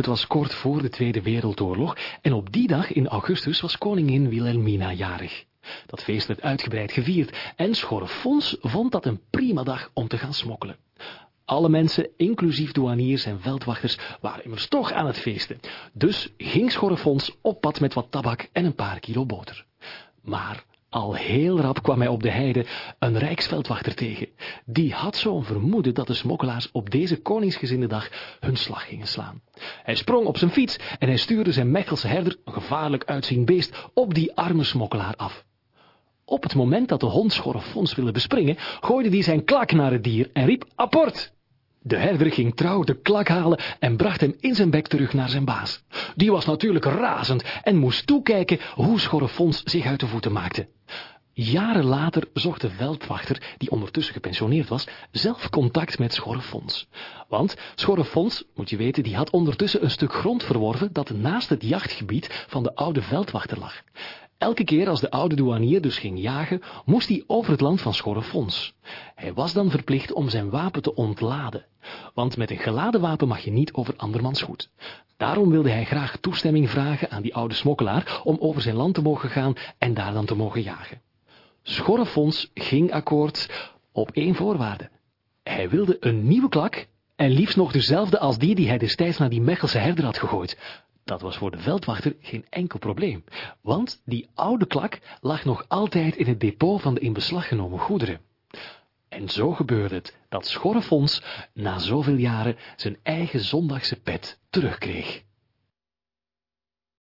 Het was kort voor de Tweede Wereldoorlog en op die dag in augustus was koningin Wilhelmina jarig. Dat feest werd uitgebreid gevierd en Schorrefons vond dat een prima dag om te gaan smokkelen. Alle mensen, inclusief douaniers en veldwachters, waren immers toch aan het feesten. Dus ging Schorrefons op pad met wat tabak en een paar kilo boter. Maar al heel rap kwam hij op de heide een rijksveldwachter tegen. Die had zo'n vermoeden dat de smokkelaars op deze koningsgezinde dag hun slag gingen slaan. Hij sprong op zijn fiets en hij stuurde zijn Mechelse herder, een gevaarlijk uitziend beest, op die arme smokkelaar af. Op het moment dat de hond Schorrefons wilde bespringen, gooide hij zijn klak naar het dier en riep apport. De herder ging trouw de klak halen en bracht hem in zijn bek terug naar zijn baas. Die was natuurlijk razend en moest toekijken hoe Schorrefons zich uit de voeten maakte. Jaren later zocht de veldwachter, die ondertussen gepensioneerd was, zelf contact met Schorrefons. Want Schorrefons, moet je weten, die had ondertussen een stuk grond verworven dat naast het jachtgebied van de oude veldwachter lag. Elke keer als de oude douanier dus ging jagen, moest hij over het land van Schorrefons. Hij was dan verplicht om zijn wapen te ontladen, want met een geladen wapen mag je niet over andermans goed. Daarom wilde hij graag toestemming vragen aan die oude smokkelaar om over zijn land te mogen gaan en daar dan te mogen jagen. Schorrefons ging akkoord op één voorwaarde. Hij wilde een nieuwe klak en liefst nog dezelfde als die die hij destijds naar die Mechelse herder had gegooid. Dat was voor de veldwachter geen enkel probleem, want die oude klak lag nog altijd in het depot van de in beslag genomen goederen. En zo gebeurde het dat Schorrefons na zoveel jaren zijn eigen zondagse pet terugkreeg.